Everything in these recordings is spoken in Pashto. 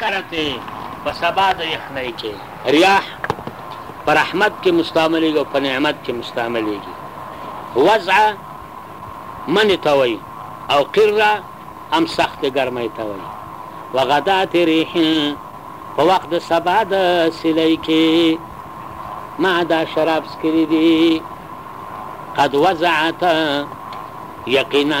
کرتے په سبا د یخنۍ کې ریاح په رحمت کې مستعملېږي او په نعمت کې مستعملېږي وضعه منې ته وایي او قره هم سختې ګرمۍ ته وایي وغدات ریح په وخت د سبا د سیلۍ کې ما دا شراب څکلي دي قد وضعت یقینا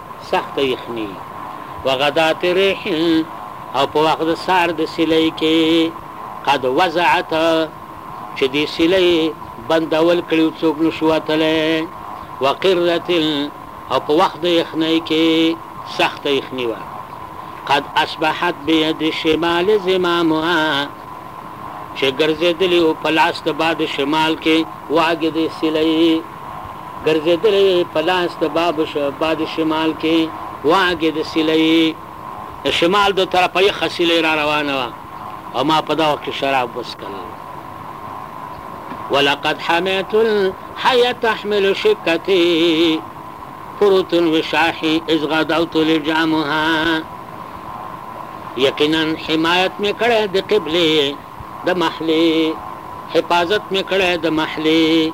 سخته یخني وغدات ریح او په وخت د سار د سیلۍ کې قد وزعت چې دې سیلۍ بندول کړي څوک نشو وتلی وقرت او په وخت د یخنۍ کې سخته یخني وه قد اصبحت بيد شمال زمامها چې ګرځېدلې او په لاس د باد شمال کې واګې د سیلۍ ګرځېدلی په لاس د باب شو باد شمال کې واګې د سیلۍ د شمال د طرفه یخه سیلۍ را روانه وه او ما په دا وخت کې شراب وڅکل ولقد حميت الحية تحمل شكتي فروت وشاحي إذ غدوت لجامها یقینا حمایت مې کړی د قبلې د محلې حفاظت مې کړی د محلې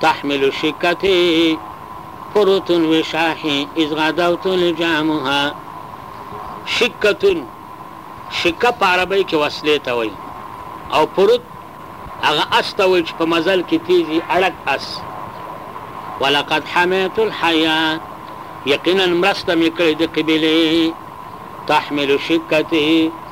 تحمل شکتی پروتون وشاحی از غدوت لجامها شکتون شکه په عربی کې وسلې ته وایي او پروت هغه اس ته وایي چې په مزل کې تیزی اړک اس ولقد حمیت الحیا یقینا مرسته مې کړې د قبیلې تحمل شکتی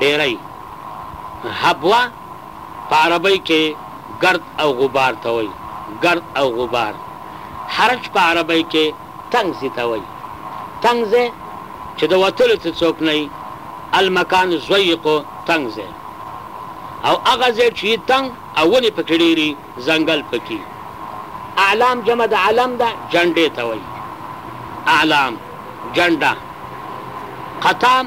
ډیری، هبوه، په عربۍ کې ګرد او غبار ته وایي، ګرد او غبار. حرج په عربۍ کې تنګځي ته وایي، تنګځی چې د وتلو ته څوک نه وي، المکان الضیق تنګځی او هغه ځای چې وي تنګ او ونې پکې ډېرې وي، ځنګل پکې. اعلام جمع د علم ده، جنډې ته وایي، اعلام، جنډه. قطام.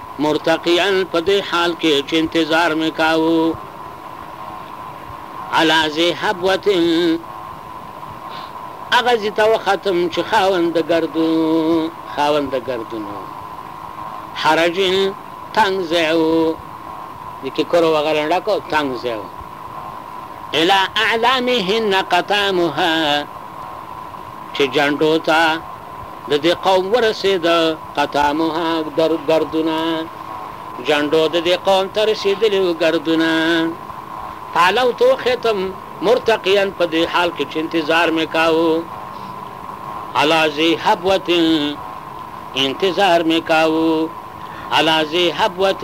مرتقيا په دې حال کې چې انتظار مې کاوه علی ذي حبوة هغه ځي ته وختم چې خاوند د ګردونو خاوند د ګردونو حرج تنګ ځای و د ککرو وغیره ډکو تنګ ځای و الی اعلامهن قطامها چې جنډو ته د دې قوم ورسېده قطعه مو هغ در بردونه جنډو د دې قوم ته رسېدلي وو ګردونه پالو ته وخېتم مرتقيا په دې حال کې چې انتظار مې کاوه علا ذي حبوت انتظار مې کاوه علا ذي حبوت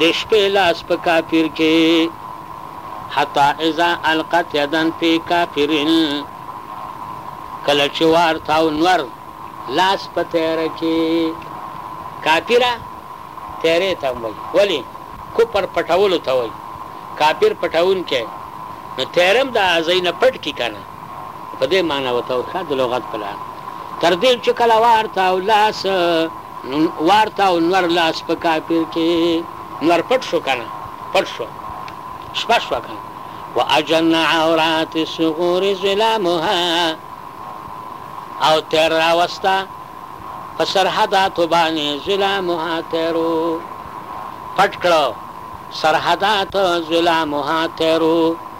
د شپې لاس په کافر کې حتی اذا القت یدا فی کافر کله چې وار تاو نور لاس په تیاره کې کافره تیرې ته وایي ولې کفر پټولو ته وایي کافر پټونکی نو تیرم د ازینه پټ کی کنه په دې معنی و توښه د لغت په لار تر دې چې کله وارته او لاس وارته او نور لاس په کافر کې نور پټ شو کنه پټ شو شپه شو کنه واجن عورات الصغور ظلامها او تر راوستا په سرحداتو باندې ظلامها تیرو پټ کړو سرحدات ظلامها تیرو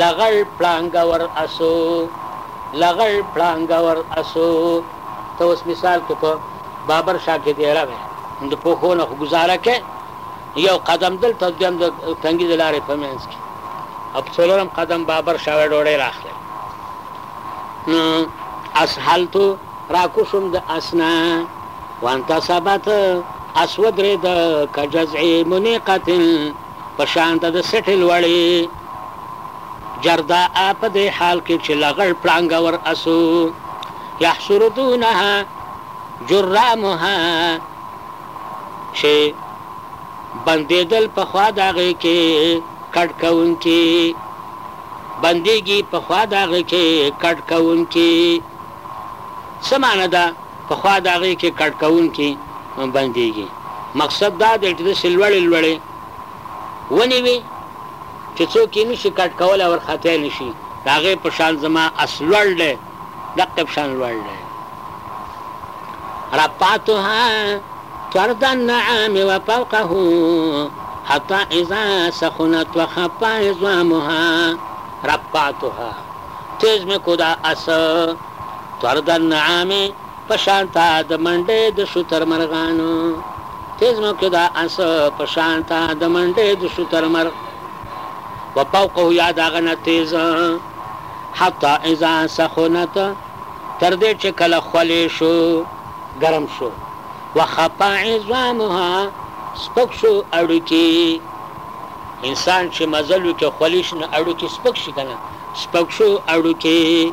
لغړ پړانګ ور اسو لغړ پړانګ ور اسو ته اوس مثال کې په بابر شاه کې دی راوي د پوخو نه گزاره کې یو قدم دل ته دویم د تنګي د لارې په منځ کې او څلورم قدم بابر شاه ډوړې راخلې نو اسهل تو راکوشم د اسنا وانت سبت اسود رد کجزع منیقتن په شان ته د سټې لوړې جردا ا په دې حال کې چې لغړ پړانګه ور اسو يحصر دونها جرامها چې بندېدل په خوا داغه کې کټ کوونکی بندېږي په خوا داغه کې کټ کوونکی سمانه ده پخوا د هغې کې کډ کوونکي بندېږي. مقصد دا دی چې داسې لوړې لوړې ونې وي چې څوک یې نه شي کډ کولی او ورخطا یې نه شي. د هغې په شان زما اس لوړ دی، دقې په شان لوړ دی. رفعتها طرد النعام وفوقه حتی اذا سخنت وخف عظامها رفعتها تیز مې کو دا اس تر د نعامې په شان تا د منډې د شوتر مرغانو تیز نو کې دا اس په شان تا د منډې د شوتر مرغ و فوقه یا داغه نه تیز حتی اذا سخنت تر دې چې کله خولې شو ګرم شو وخفا عظامها سپک شو اړوکی انسان چې مزلو کې خولې شنه اړوکی سپک شي کنه سپک شو اړوکی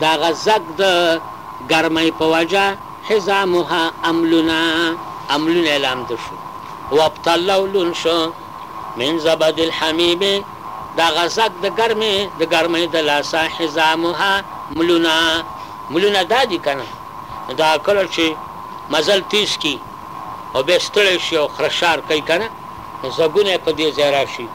دغه ځګ د ګرمۍ په وجه حزامها املونه، املونه یې لامده شو، وابتلو، لوند شو، من زبد الحمیم، دغه ځګ د ګرمې، د ګرمۍ د لاسه، حزامها، ملونه، ملونه دا دي کنه، نو دا کله چې مزل تیز کړي او بیا ستړی شي او خرشار کوي کنه، نو ځګونه یې په دې ځای راشي.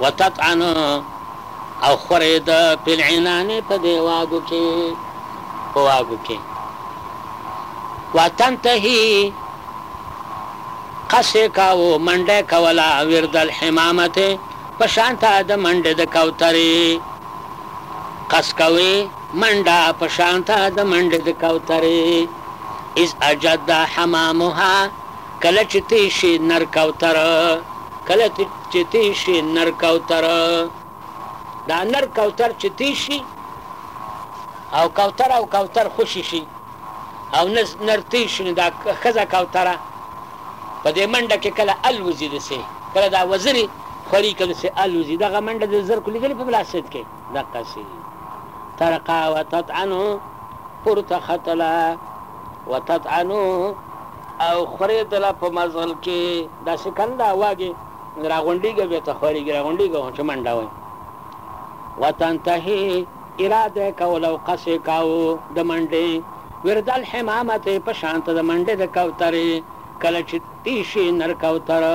وتطعن او خورېده فی العنان په دې واګو کې په واګو کې وتنتهی قص یې کاوه منډه یې کوله ورد الحمامتې په شانته د منډې د کوترې قص کوي منډه په شانته د منډې د کوترې اذ اجد حمامها کله چې ته شې نر کوتره کله چې ته شې نر کوتره دا نر کوتر چې ته شي او کوتر او کوتر خوشي شي او نر ته شي نو دا ښځه کوتره په دې منډه کې کله الوزي دسې کله دا وزري خوري کله سې الوزي دغه منډه د زر کلی دلې په بلاسید کې دقه سي ترقا وتطعنو پورته خطلا وتطعنو او خورېدله په مزغل کې داسې کنده واګې راغونډېږي او بېرته خورېږي راغونډېږي او چې منډه وایي وتنتهي اراده یې کوله او قص یې کاوه د منډې ورد الحمامت په شان ته د منډې د کوترې کله چې تیشي نر کوتره